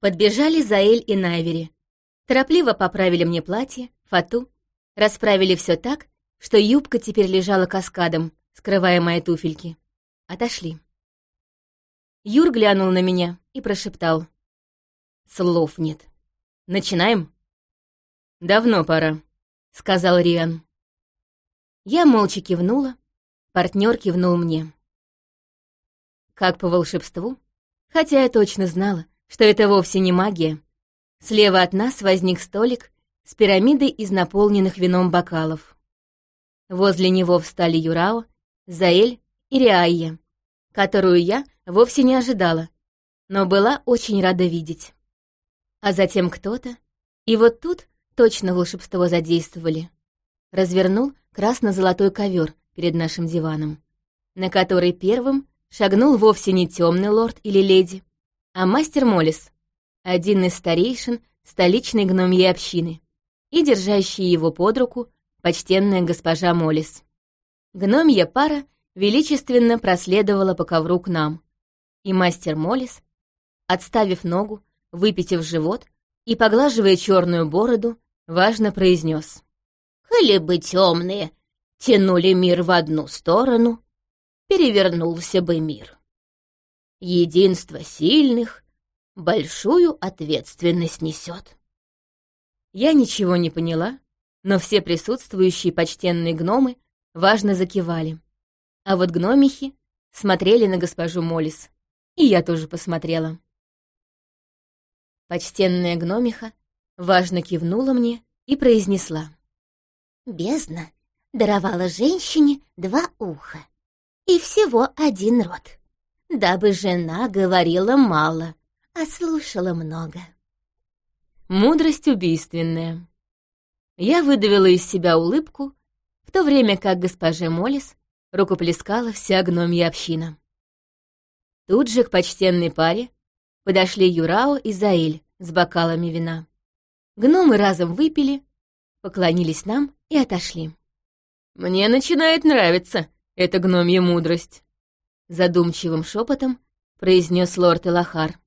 Подбежали Заэль и Найвери. Торопливо поправили мне платье, фату, расправили все так, что юбка теперь лежала каскадом, скрывая мои туфельки. Отошли. Юр глянул на меня и прошептал. Слов нет. Начинаем? Давно пора, сказал Риан. Я молча кивнула, партнер кивнул мне. Как по волшебству, хотя я точно знала, что это вовсе не магия. Слева от нас возник столик с пирамидой из наполненных вином бокалов. Возле него встали Юрао, Заэль и Риайя, которую я вовсе не ожидала, но была очень рада видеть. А затем кто-то, и вот тут точно волшебство задействовали, развернул красно-золотой ковер перед нашим диваном, на который первым шагнул вовсе не темный лорд или леди, а мастер Молис, один из старейшин столичной гномьей общины, и держащий его под руку почтенная госпожа Молис. Гномья пара величественно проследовала по ковру к нам, и мастер Молис, отставив ногу, выпитив живот и поглаживая черную бороду, важно произнес. «Коли бы темные тянули мир в одну сторону, перевернулся бы мир. Единство сильных большую ответственность несет. Я ничего не поняла, но все присутствующие почтенные гномы важно закивали. А вот гномихи смотрели на госпожу Молис, и я тоже посмотрела. Почтенная гномиха важно кивнула мне и произнесла. «Бездна даровала женщине два уха и всего один рот дабы жена говорила мало, а слушала много. Мудрость убийственная. Я выдавила из себя улыбку, в то время как госпоже Молис рукоплескала вся гномья община. Тут же к почтенной паре подошли Юрао и Заэль с бокалами вина. Гномы разом выпили, поклонились нам и отошли. «Мне начинает нравиться эта гномья мудрость», Задумчивым шепотом произнес лорд Элахар.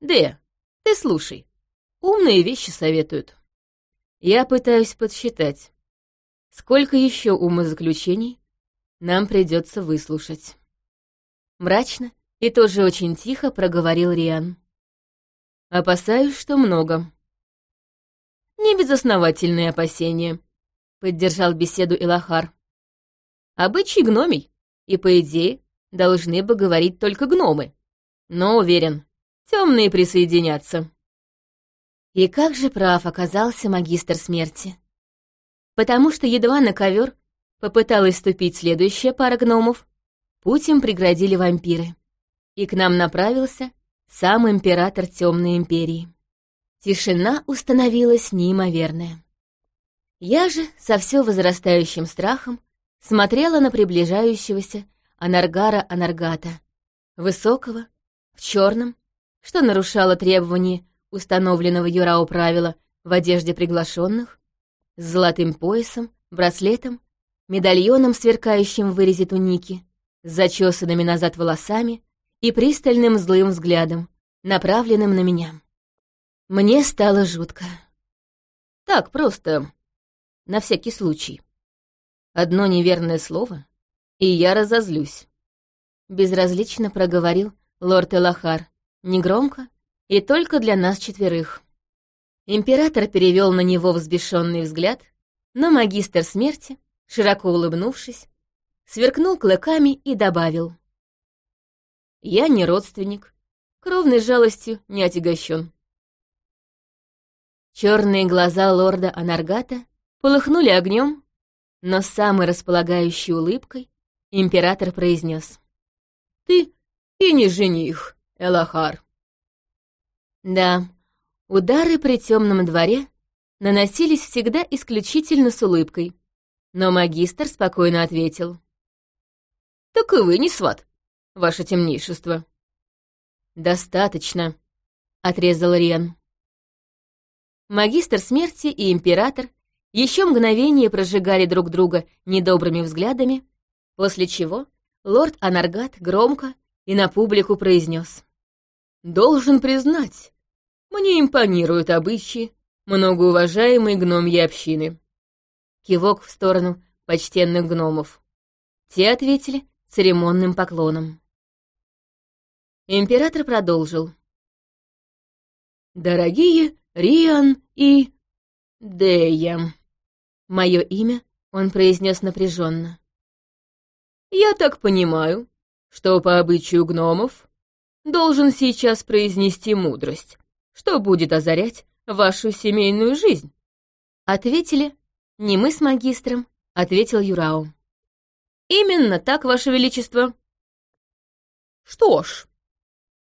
«Де, ты слушай. Умные вещи советуют. Я пытаюсь подсчитать, сколько еще умозаключений нам придется выслушать». Мрачно и тоже очень тихо проговорил Риан. «Опасаюсь, что много». «Небезосновательные опасения», — поддержал беседу Илахар. «Обычай гномий, и, по идее, должны бы говорить только гномы. Но уверен, темные присоединятся. И как же прав оказался магистр смерти. Потому что едва на ковер попыталась ступить следующая пара гномов, путь им преградили вампиры. И к нам направился сам император Темной Империи. Тишина установилась неимоверная. Я же со все возрастающим страхом смотрела на приближающегося Анаргара Анаргата, высокого, в черном, что нарушало требования установленного Юрао правила в одежде приглашенных, с золотым поясом, браслетом, медальоном, сверкающим в вырезе туники, с зачесанными назад волосами и пристальным злым взглядом, направленным на меня. Мне стало жутко. Так просто, на всякий случай. Одно неверное слово, и я разозлюсь. Безразлично проговорил лорд Элахар, негромко и только для нас четверых. Император перевел на него взбешенный взгляд, но магистр смерти, широко улыбнувшись, сверкнул клыками и добавил. «Я не родственник, кровной жалостью не отягощен». Черные глаза лорда Анаргата полыхнули огнем, но самой располагающей улыбкой Император произнес. «Ты и не жених, Элахар». Да, удары при темном дворе наносились всегда исключительно с улыбкой, но магистр спокойно ответил. «Так и вы не сват, ваше темнейшество». «Достаточно», — отрезал Рен. Магистр смерти и император еще мгновение прожигали друг друга недобрыми взглядами, После чего лорд Анаргат громко и на публику произнес. «Должен признать, Мне импонируют обычаи многоуважаемой гномьи общины. Кивок в сторону почтенных гномов. Те ответили церемонным поклоном. Император продолжил. «Дорогие Риан и Дея», Мое имя он произнес напряженно. «Я так понимаю, что по обычаю гномов должен сейчас произнести мудрость, что будет озарять вашу семейную жизнь?» Ответили не мы с магистром, ответил Юрау. «Именно так, ваше величество». «Что ж...»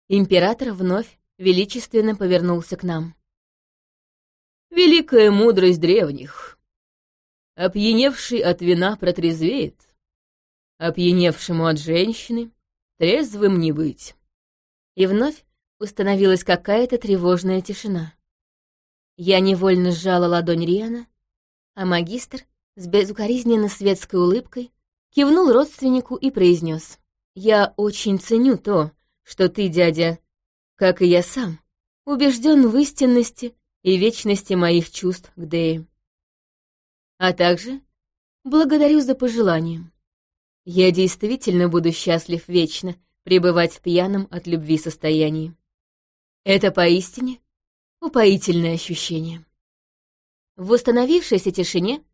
Император вновь величественно повернулся к нам. «Великая мудрость древних. Опьяневший от вина протрезвеет, опьяневшему от женщины трезвым не быть». И вновь установилась какая-то тревожная тишина. Я невольно сжала ладонь Риана, а магистр с безукоризненно светской улыбкой кивнул родственнику и произнес. «Я очень ценю то, что ты, дядя, как и я сам, убежден в истинности и вечности моих чувств к Дее. А также благодарю за пожелание. Я действительно буду счастлив вечно пребывать в пьяном от любви состоянии. Это поистине упоительное ощущение. В установившейся тишине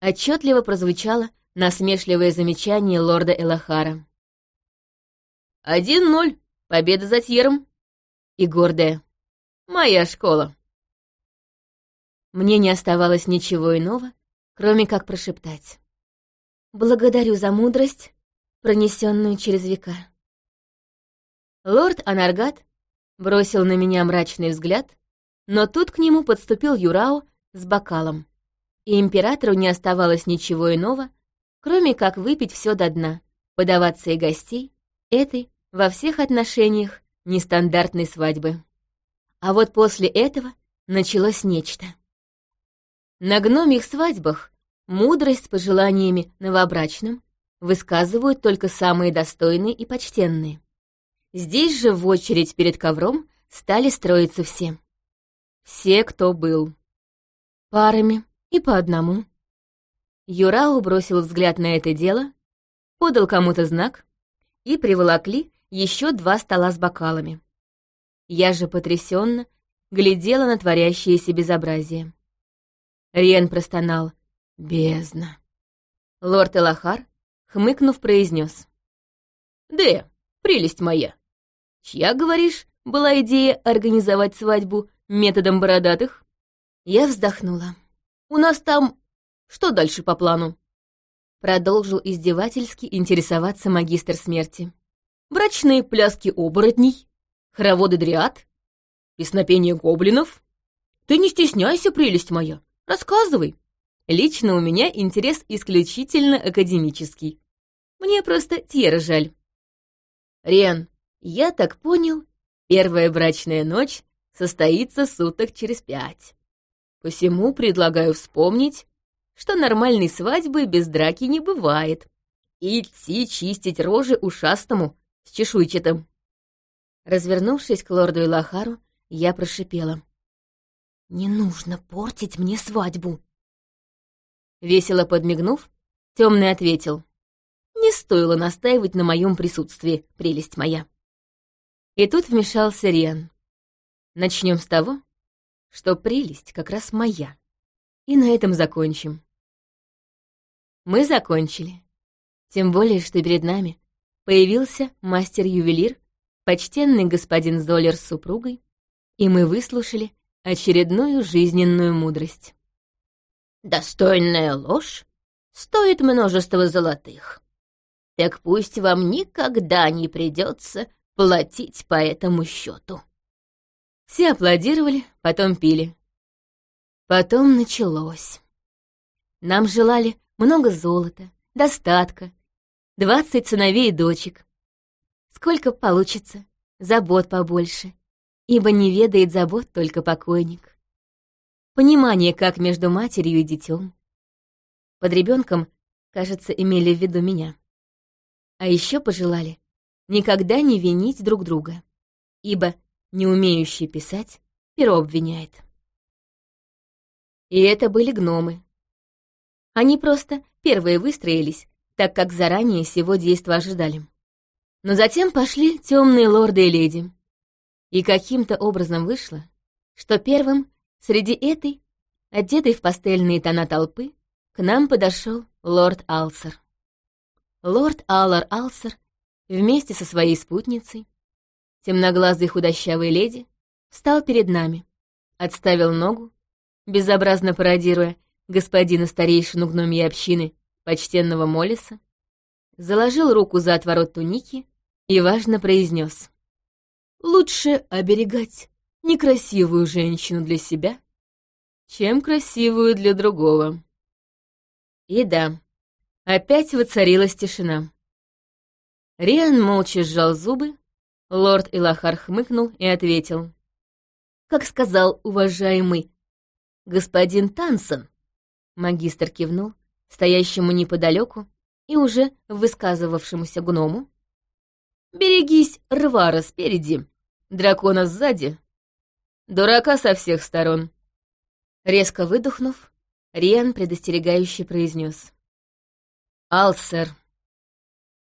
отчетливо прозвучало насмешливое замечание лорда Элахара. «Один ноль. Победа за Тьером». И гордая. «Моя школа». Мне не оставалось ничего иного, кроме как прошептать. «Благодарю за мудрость, пронесенную через века». Лорд Анаргат бросил на меня мрачный взгляд, но тут к нему подступил Юрао с бокалом, и императору не оставалось ничего иного, кроме как выпить все до дна, подаваться и гостей этой, во всех отношениях, нестандартной свадьбы. А вот после этого началось нечто. На гномих свадьбах мудрость с пожеланиями новобрачным высказывают только самые достойные и почтенные. Здесь же в очередь перед ковром стали строиться все. Все, кто был. Парами и по одному. Юрау бросил взгляд на это дело, подал кому-то знак, и приволокли еще два стола с бокалами. Я же потрясенно глядела на творящееся безобразие. Риен простонал «Бездна». Лорд Элахар, хмыкнув, произнес. «Де, прелесть моя, Чья, говоришь, была идея организовать свадьбу методом бородатых? Я вздохнула. У нас там... Что дальше по плану? Продолжил издевательски интересоваться магистр смерти. Брачные пляски оборотней, хороводы дриад, песнопение гоблинов. Ты не стесняйся, прелесть моя, рассказывай. Лично у меня интерес исключительно академический. Мне просто Тьера жаль. Рен, я так понял, первая брачная ночь состоится суток через пять. Посему предлагаю вспомнить, что нормальной свадьбы без драки не бывает. Идти чистить рожи ушастому с чешуйчатым. Развернувшись к лорду Илахару, я прошипела. «Не нужно портить мне свадьбу!» Весело подмигнув, темный ответил. «Не стоило настаивать на моем присутствии, прелесть моя». И тут вмешался Риан. Начнем с того, что прелесть как раз моя. И на этом закончим. Мы закончили. Тем более, что перед нами появился мастер-ювелир, почтенный господин Золер с супругой, и мы выслушали очередную жизненную мудрость. «Достойная ложь стоит множество золотых. Так пусть вам никогда не придется платить по этому счету. Все аплодировали, потом пили. Потом началось. Нам желали много золота, достатка, двадцать сыновей и дочек. Сколько получится, забот побольше, ибо не ведает забот только покойник. Понимание, как между матерью и детем. Под ребенком, кажется, имели в виду меня. А еще пожелали никогда не винить друг друга, ибо не умеющий писать перо обвиняет. И это были гномы. Они просто первые выстроились, так как заранее всего действа ожидали. Но затем пошли темные лорды и леди. И каким-то образом вышло, что первым среди этой, одетой в пастельные тона толпы, к нам подошел лорд Алсер. Лорд Аллар Алсер вместе со своей спутницей, темноглазой худощавой леди, встал перед нами, отставил ногу, безобразно пародируя господина старейшину гномьей общины, почтенного Молиса, заложил руку за отворот туники и важно произнес: «Лучше оберегать некрасивую женщину для себя, чем красивую для другого». И да, опять воцарилась тишина. Риан молча сжал зубы, лорд Илахар хмыкнул и ответил. «Как сказал уважаемый господин Тансон», магистр кивнул, стоящему неподалеку и уже высказывавшемуся гному. «Берегись рвара спереди, дракона сзади, дурака со всех сторон». Резко выдохнув, Риан предостерегающе произнес. «Алсер».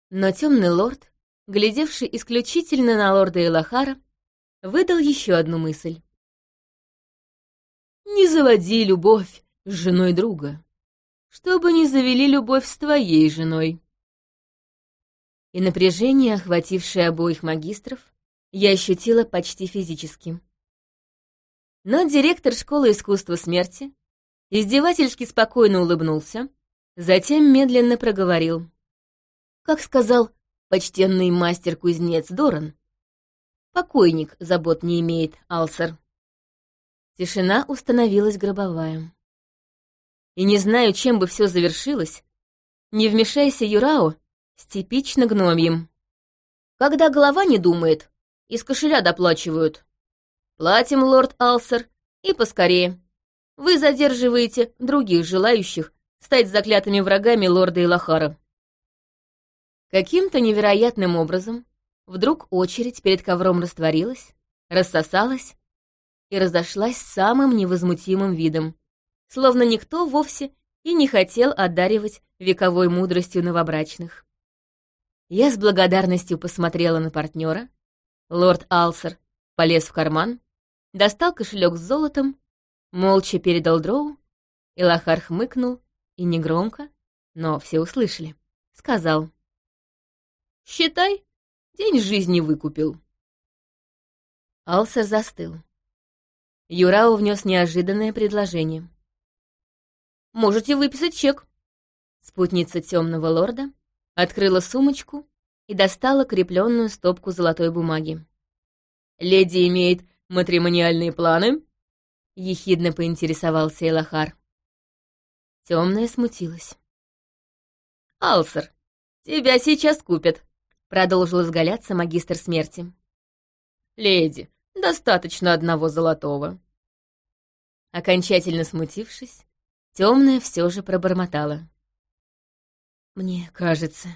Но темный лорд, глядевший исключительно на лорда Элахара, выдал еще одну мысль. «Не заводи любовь с женой друга чтобы не завели любовь с твоей женой. И напряжение, охватившее обоих магистров, я ощутила почти физически. Но директор школы искусства смерти издевательски спокойно улыбнулся, затем медленно проговорил. Как сказал почтенный мастер-кузнец Доран, покойник забот не имеет, Алсер. Тишина установилась гробовая и не знаю, чем бы все завершилось, не вмешайся Юрао с типично гномьем. Когда голова не думает, из кошеля доплачивают. Платим, лорд Алсер, и поскорее. Вы задерживаете других желающих стать заклятыми врагами лорда Илахара. Каким-то невероятным образом вдруг очередь перед ковром растворилась, рассосалась и разошлась самым невозмутимым видом, словно никто вовсе и не хотел одаривать вековой мудростью новобрачных. Я с благодарностью посмотрела на партнера. Лорд Алсер полез в карман, достал кошелек с золотом, молча передал дроу, и Лохар хмыкнул и негромко, но все услышали, сказал. «Считай, день жизни выкупил». Алсер застыл. Юрао внес неожиданное предложение. Можете выписать чек». Спутница темного лорда открыла сумочку и достала крепленную стопку золотой бумаги. «Леди имеет матримониальные планы?» — ехидно поинтересовался Элахар. Темная смутилась. «Алсер, тебя сейчас купят», — продолжил изгаляться магистр смерти. «Леди, достаточно одного золотого». Окончательно смутившись, Темная все же пробормотала. «Мне кажется,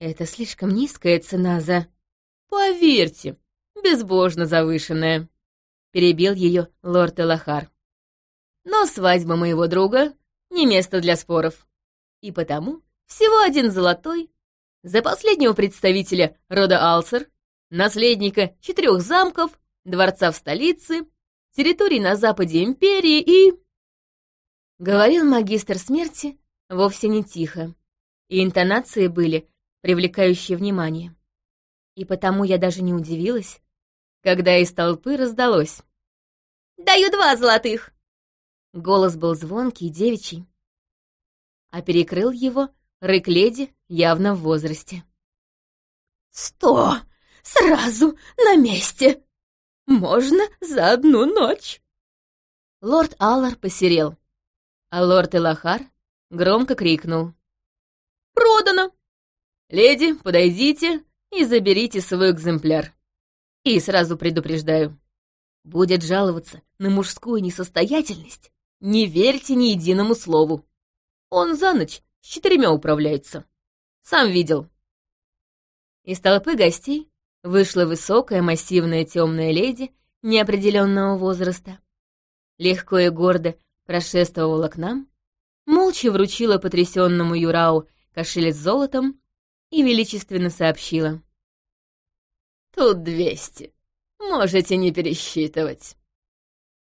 это слишком низкая цена за...» «Поверьте, безбожно завышенная», — перебил ее лорд Элахар. «Но свадьба моего друга — не место для споров. И потому всего один золотой за последнего представителя рода Алсер, наследника четырех замков, дворца в столице, территорий на западе империи и...» Говорил магистр смерти вовсе не тихо, и интонации были привлекающие внимание. И потому я даже не удивилась, когда из толпы раздалось. «Даю два золотых!» Голос был звонкий, девичий, а перекрыл его рык леди явно в возрасте. «Сто! Сразу на месте! Можно за одну ночь!» Лорд Аллар посерел а лорд Элахар громко крикнул. «Продано! Леди, подойдите и заберите свой экземпляр. И сразу предупреждаю, будет жаловаться на мужскую несостоятельность, не верьте ни единому слову. Он за ночь с четырьмя управляется. Сам видел». Из толпы гостей вышла высокая массивная темная леди неопределенного возраста, легко и гордо прошествовала к нам, молча вручила потрясенному Юрау кошель с золотом и величественно сообщила. «Тут двести. Можете не пересчитывать».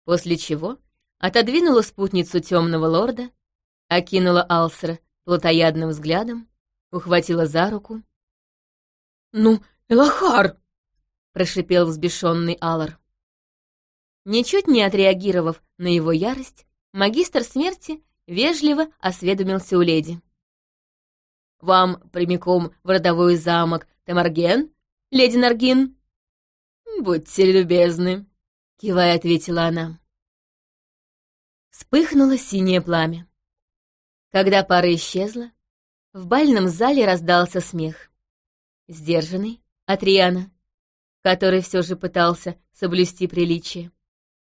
После чего отодвинула спутницу темного лорда, окинула Алсера плотоядным взглядом, ухватила за руку. «Ну, Элахар!» — прошипел взбешенный Алар. Ничуть не отреагировав на его ярость, магистр смерти вежливо осведомился у леди. «Вам прямиком в родовой замок Тамарген, леди Наргин?» «Будьте любезны», — кивая ответила она. Вспыхнуло синее пламя. Когда пара исчезла, в бальном зале раздался смех. Сдержанный от Риана, который все же пытался соблюсти приличие,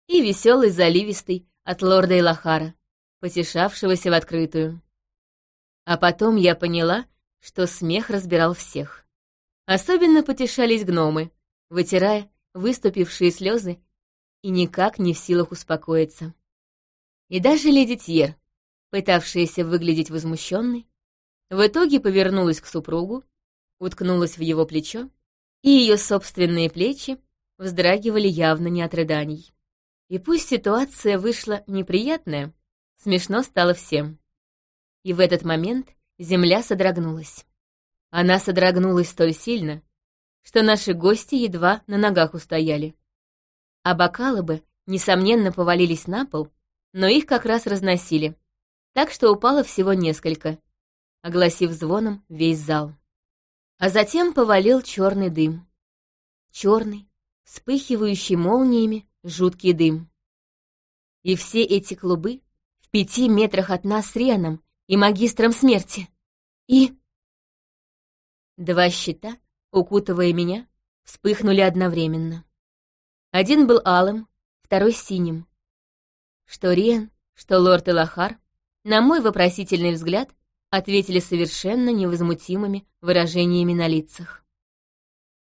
и веселый заливистый от лорда Илахара, потешавшегося в открытую. А потом я поняла, что смех разбирал всех. Особенно потешались гномы, вытирая выступившие слезы и никак не в силах успокоиться. И даже леди Тьер, пытавшаяся выглядеть возмущенной, в итоге повернулась к супругу, уткнулась в его плечо, и ее собственные плечи вздрагивали явно не от рыданий. И пусть ситуация вышла неприятная, смешно стало всем. И в этот момент земля содрогнулась. Она содрогнулась столь сильно, что наши гости едва на ногах устояли. А бокалы бы, несомненно, повалились на пол, но их как раз разносили, так что упало всего несколько, огласив звоном весь зал. А затем повалил черный дым. Черный, вспыхивающий молниями, жуткий дым. И все эти клубы в пяти метрах от нас с Реном и магистром смерти. И... Два щита, укутывая меня, вспыхнули одновременно. Один был алым, второй синим. Что Риан, что лорд Элахар, на мой вопросительный взгляд, ответили совершенно невозмутимыми выражениями на лицах.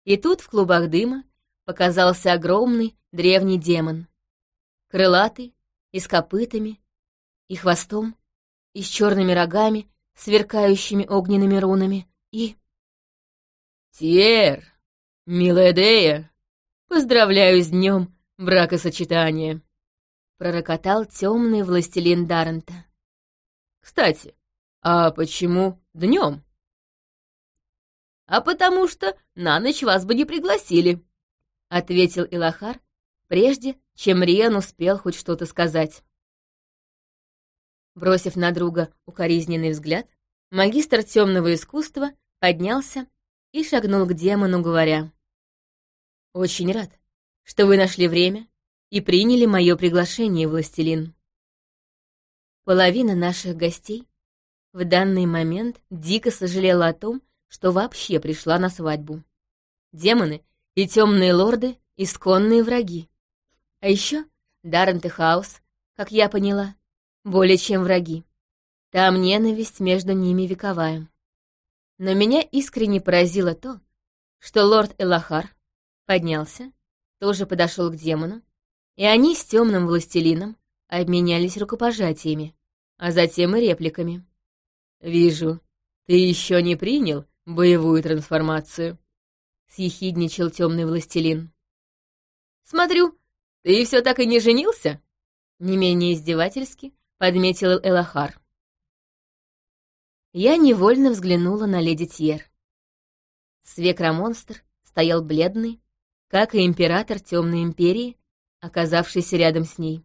И тут в клубах дыма показался огромный древний демон. Крылатый, и с копытами, и хвостом, и с черными рогами, сверкающими огненными рунами, и... «Тьер, милая Дея, поздравляю с днем бракосочетания!» пророкотал темный властелин Даррента. «Кстати, «А почему днем?» «А потому что на ночь вас бы не пригласили», — ответил Илахар, прежде чем Риан успел хоть что-то сказать. Бросив на друга укоризненный взгляд, магистр темного искусства поднялся и шагнул к демону, говоря. «Очень рад, что вы нашли время и приняли мое приглашение, властелин. Половина наших гостей в данный момент дико сожалела о том, что вообще пришла на свадьбу. Демоны и темные лорды — исконные враги. А еще Даррент и Хаус, как я поняла, более чем враги. Там ненависть между ними вековая. Но меня искренне поразило то, что лорд Элахар поднялся, тоже подошел к демону, и они с темным властелином обменялись рукопожатиями, а затем и репликами. «Вижу, ты еще не принял боевую трансформацию», — съехидничал темный властелин. «Смотрю, ты все так и не женился?» Не менее издевательски подметил Элахар. Я невольно взглянула на леди Тьер. Свекромонстр стоял бледный, как и император Темной Империи, оказавшийся рядом с ней.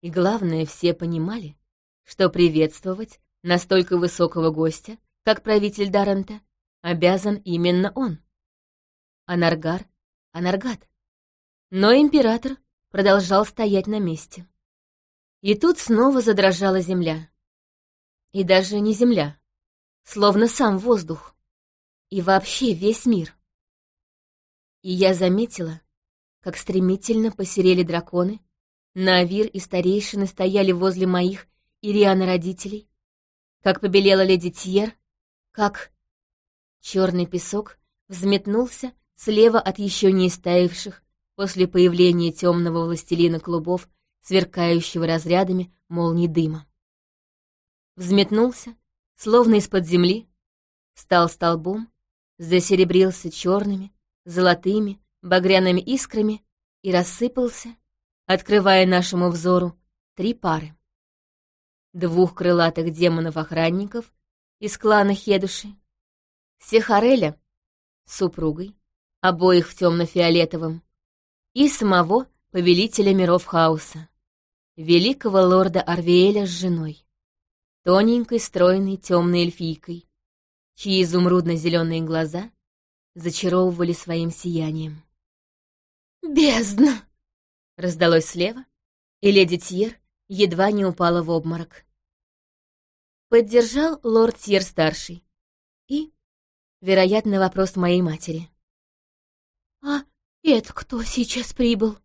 И главное, все понимали, что приветствовать Настолько высокого гостя, как правитель Даррента, обязан именно он. Анаргар — Анаргат. Но император продолжал стоять на месте. И тут снова задрожала земля. И даже не земля, словно сам воздух. И вообще весь мир. И я заметила, как стремительно посерели драконы, Навир и старейшины стояли возле моих Ириана родителей, как побелела леди Тьер, как... Черный песок взметнулся слева от еще не истаивших после появления темного властелина клубов, сверкающего разрядами молний дыма. Взметнулся, словно из-под земли, стал столбом, засеребрился черными, золотыми, багряными искрами и рассыпался, открывая нашему взору три пары. Двух крылатых демонов-охранников из клана Хедуши, Сехареля с супругой, обоих в темно-фиолетовом, и самого повелителя миров хаоса, великого лорда Арвиэля с женой, тоненькой, стройной, темной эльфийкой, чьи изумрудно-зеленые глаза зачаровывали своим сиянием. «Бездна!» — раздалось слева, и леди Тьер едва не упала в обморок. Поддержал лорд Тьер-старший. И, вероятно, вопрос моей матери. «А это кто сейчас прибыл?»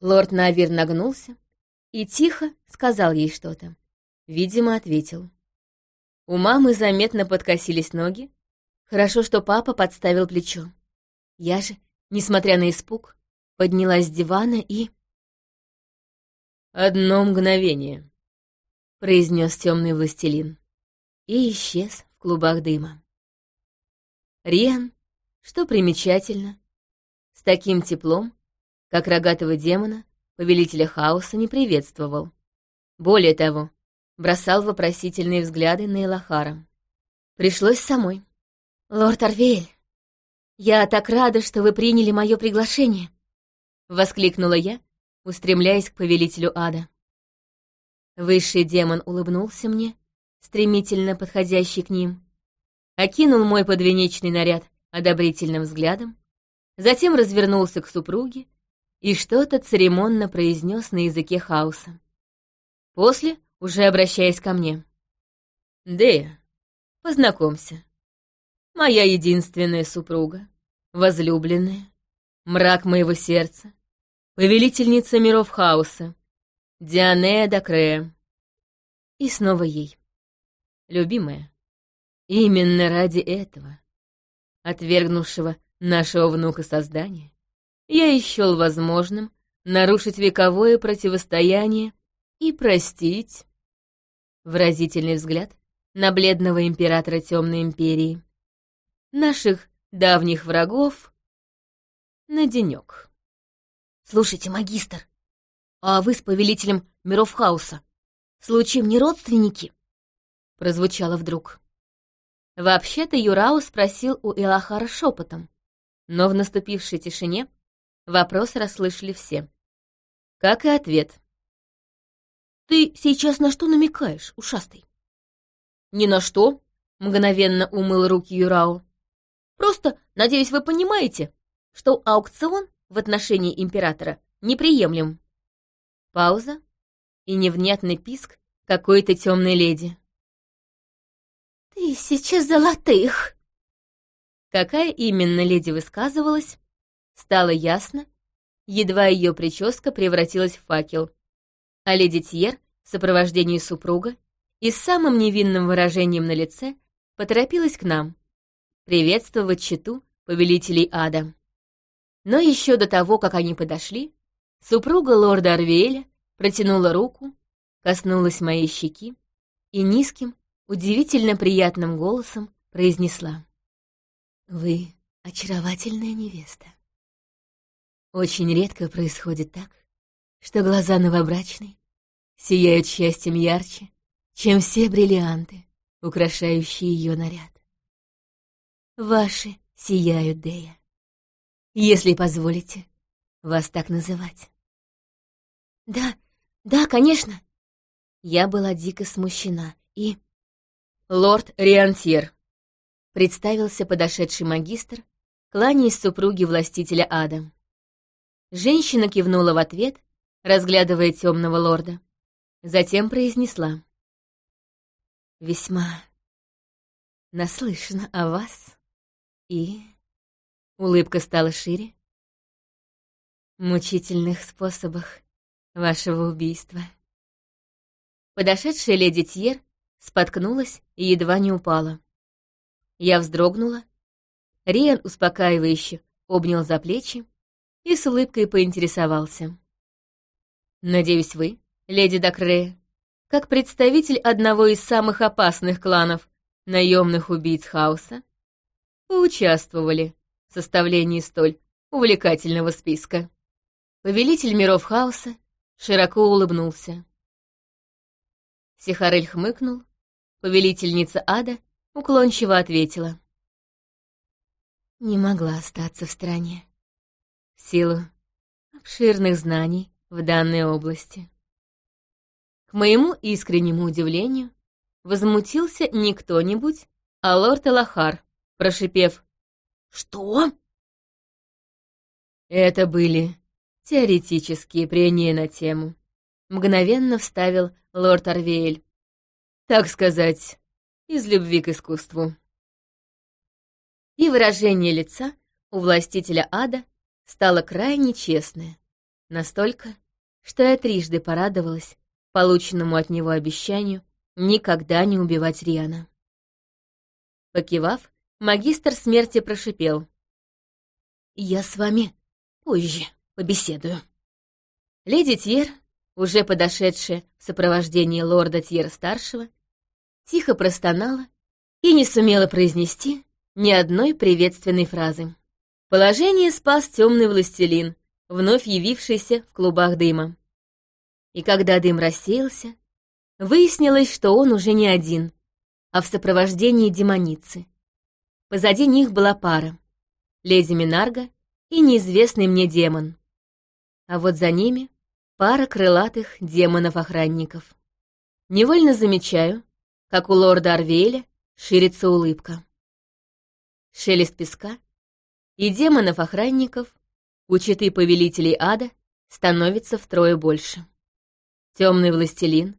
Лорд Навир нагнулся и тихо сказал ей что-то. Видимо, ответил. У мамы заметно подкосились ноги. Хорошо, что папа подставил плечо. Я же, несмотря на испуг, поднялась с дивана и... «Одно мгновение», — произнес темный властелин. И исчез в клубах дыма. Риан, что примечательно, с таким теплом, как рогатого демона, повелителя хаоса не приветствовал. Более того, бросал вопросительные взгляды на Элахара. Пришлось самой. «Лорд Арвеэль, я так рада, что вы приняли мое приглашение!» — воскликнула я, устремляясь к повелителю ада. Высший демон улыбнулся мне, стремительно подходящий к ним, окинул мой подвенечный наряд одобрительным взглядом, затем развернулся к супруге и что-то церемонно произнес на языке хаоса. После уже обращаясь ко мне. «Дея, познакомься. Моя единственная супруга, возлюбленная, мрак моего сердца, повелительница миров хаоса, Дианея Дакрея». И снова ей. «Любимая, именно ради этого, отвергнувшего нашего внука создания, я ищел возможным нарушить вековое противостояние и простить выразительный взгляд на бледного императора Темной Империи. Наших давних врагов на денек. «Слушайте, магистр, а вы с повелителем миров хаоса случаем не родственники?» Прозвучало вдруг. Вообще-то Юрау спросил у Элахара шепотом, но в наступившей тишине вопрос расслышали все. Как и ответ. Ты сейчас на что намекаешь, ушастый? Ни на что, мгновенно умыл руки Юрао. Просто, надеюсь, вы понимаете, что аукцион в отношении императора неприемлем. Пауза и невнятный писк какой-то темной леди. «Тысяча золотых!» Какая именно леди высказывалась, стало ясно, едва ее прическа превратилась в факел а леди Тьер в сопровождении супруга и с самым невинным выражением на лице поторопилась к нам, приветствовать читу повелителей ада. Но еще до того, как они подошли, супруга лорда Арвеэля протянула руку, коснулась моей щеки и низким, удивительно приятным голосом произнесла. «Вы очаровательная невеста. Очень редко происходит так, что глаза новобрачной сияют счастьем ярче, чем все бриллианты, украшающие ее наряд. Ваши сияют, Дея. Если позволите вас так называть. Да, да, конечно. Я была дико смущена и... Лорд Риантьер. Представился подошедший магистр, кланяясь супруге властителя ада. Женщина кивнула в ответ разглядывая темного лорда. Затем произнесла. «Весьма наслышана о вас, и...» Улыбка стала шире. «Мучительных способах вашего убийства». Подошедшая леди Тьер споткнулась и едва не упала. Я вздрогнула. Риан успокаивающе обнял за плечи и с улыбкой поинтересовался. «Надеюсь, вы, леди Дакрея, как представитель одного из самых опасных кланов наемных убийц хаоса, поучаствовали в составлении столь увлекательного списка». Повелитель миров хаоса широко улыбнулся. Сихарель хмыкнул, повелительница ада уклончиво ответила. Не могла остаться в стране. В силу обширных знаний в данной области. К моему искреннему удивлению, возмутился не кто-нибудь, а лорд Элахар, прошипев «Что?» Это были теоретические прения на тему. Мгновенно вставил лорд Арвеэль. Так сказать, из любви к искусству. И выражение лица у властителя ада стало крайне честное. Настолько, что я трижды порадовалась полученному от него обещанию никогда не убивать Риана. Покивав, магистр смерти прошипел. «Я с вами позже побеседую». Леди Тьер уже подошедшая в сопровождении лорда Тьера-старшего, тихо простонала и не сумела произнести ни одной приветственной фразы. Положение спас темный властелин, вновь явившийся в клубах дыма. И когда дым рассеялся, выяснилось, что он уже не один, а в сопровождении демоницы. Позади них была пара — леди Минарга и неизвестный мне демон. А вот за ними пара крылатых демонов-охранников. Невольно замечаю, как у лорда Арвеля ширится улыбка. Шелест песка и демонов-охранников, у четы повелителей ада, становится втрое больше. Темный властелин,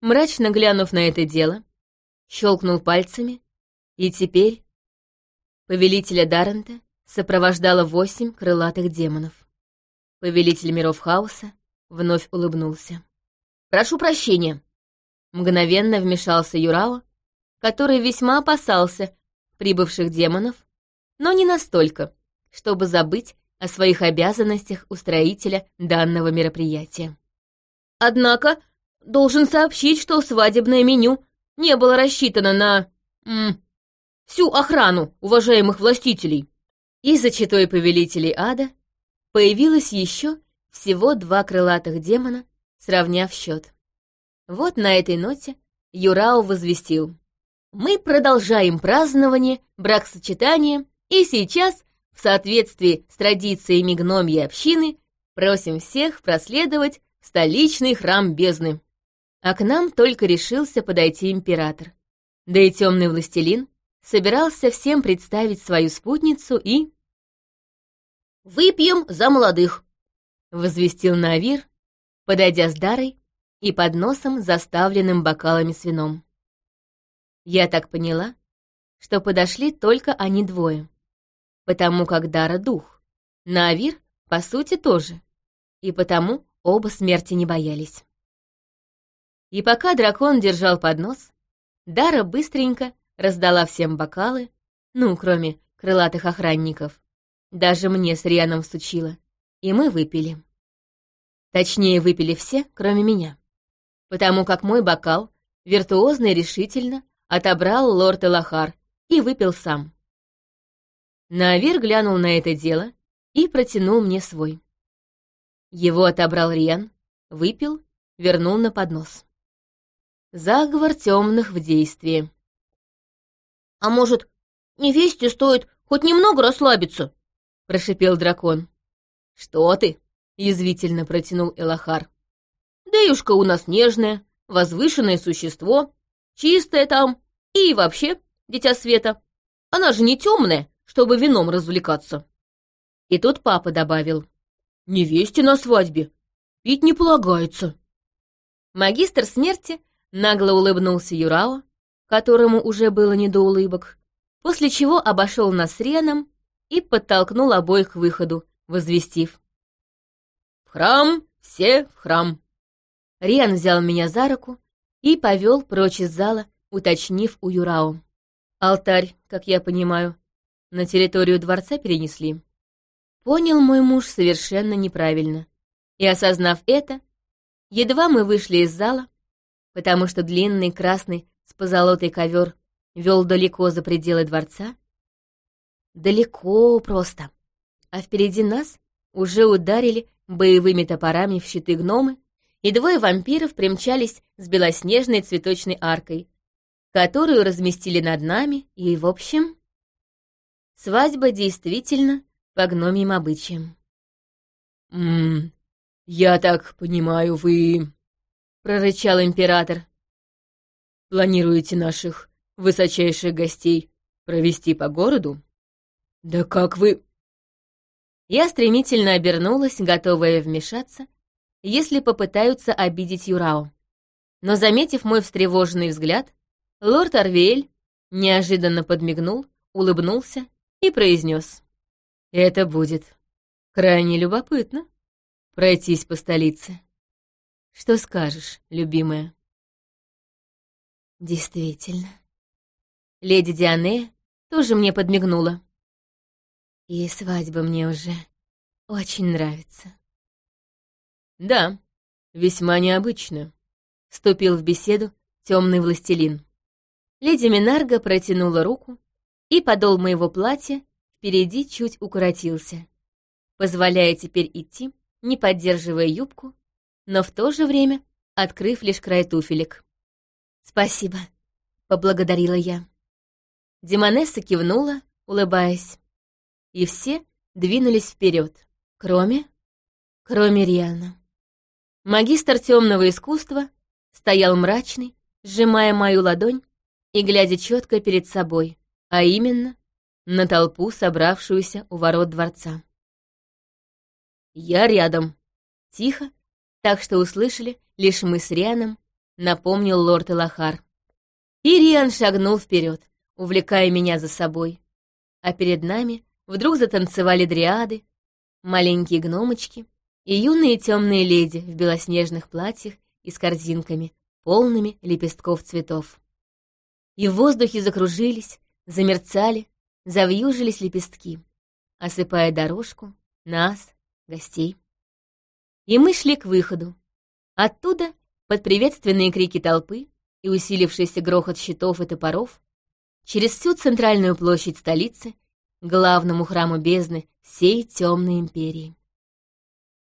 мрачно глянув на это дело, щелкнул пальцами, и теперь повелителя Даррента сопровождало восемь крылатых демонов. Повелитель миров хаоса вновь улыбнулся. «Прошу прощения», — мгновенно вмешался Юрао, который весьма опасался прибывших демонов, но не настолько, чтобы забыть о своих обязанностях устроителя данного мероприятия. «Однако, должен сообщить, что свадебное меню не было рассчитано на... М, всю охрану уважаемых властителей». И за читой повелителей ада появилось еще всего два крылатых демона, сравняв счет. Вот на этой ноте Юрао возвестил. «Мы продолжаем празднование бракосочетания, и сейчас, в соответствии с традициями гномьей общины, просим всех проследовать в столичный храм бездны». А к нам только решился подойти император. Да и темный властелин собирался всем представить свою спутницу и... «Выпьем за молодых!» — возвестил Навир, подойдя с Дарой и подносом, заставленным бокалами с вином. Я так поняла, что подошли только они двое, потому как Дара — дух, Навир, по сути, тоже, и потому оба смерти не боялись. И пока дракон держал поднос, Дара быстренько раздала всем бокалы, ну, кроме крылатых охранников. Даже мне с Рианом всучила и мы выпили. Точнее, выпили все, кроме меня. Потому как мой бокал виртуозно и решительно отобрал лорд Элахар и выпил сам. Навир глянул на это дело и протянул мне свой. Его отобрал Риан, выпил, вернул на поднос. Заговор темных в действии. «А может, невесте стоит хоть немного расслабиться?» — прошипел дракон. «Что ты?» — язвительно протянул Элахар. «Деюшка у нас нежное, возвышенное существо, чистое там и вообще, дитя света. Она же не темная, чтобы вином развлекаться». И тут папа добавил. «Невесте на свадьбе пить не полагается». Магистр смерти нагло улыбнулся Юрао, которому уже было не до улыбок, после чего обошел нас с Реном и подтолкнул обоих к выходу, возвестив. «В храм! Все в храм!» Риан взял меня за руку и повел прочь из зала, уточнив у Юрао. «Алтарь, как я понимаю, на территорию дворца перенесли?» Понял мой муж совершенно неправильно. И осознав это, едва мы вышли из зала, потому что длинный красный с позолотой ковер вел далеко за пределы дворца, далеко просто, а впереди нас уже ударили боевыми топорами в щиты гномы, и двое вампиров примчались с белоснежной цветочной аркой, которую разместили над нами, и, в общем, свадьба действительно по гномьим обычаям. «Ммм, я так понимаю, вы...» — прорычал император. «Планируете наших высочайших гостей провести по городу? Да как вы...» Я стремительно обернулась, готовая вмешаться, если попытаются обидеть Юрао. Но, заметив мой встревоженный взгляд, лорд Арвель неожиданно подмигнул, улыбнулся и произнес. «Это будет крайне любопытно пройтись по столице. Что скажешь, любимая?» «Действительно». Леди Диане тоже мне подмигнула. И свадьба мне уже очень нравится. Да, весьма необычно. Вступил в беседу темный властелин. Леди Минарга протянула руку, и подол моего платья впереди чуть укоротился, позволяя теперь идти, не поддерживая юбку, но в то же время открыв лишь край туфелек. «Спасибо», — поблагодарила я. Демонесса кивнула, улыбаясь и все двинулись вперед, кроме... кроме Риана. Магистр темного искусства стоял мрачный, сжимая мою ладонь и глядя четко перед собой, а именно на толпу, собравшуюся у ворот дворца. «Я рядом», — тихо, так что услышали лишь мы с Рианом, напомнил лорд Элахар. И Риан шагнул вперед, увлекая меня за собой, а перед нами Вдруг затанцевали дриады, маленькие гномочки и юные темные леди в белоснежных платьях и с корзинками, полными лепестков цветов. И в воздухе закружились, замерцали, завьюжились лепестки, осыпая дорожку, нас, гостей. И мы шли к выходу. Оттуда, под приветственные крики толпы и усилившийся грохот щитов и топоров, через всю центральную площадь столицы главному храму бездны всей темной империи.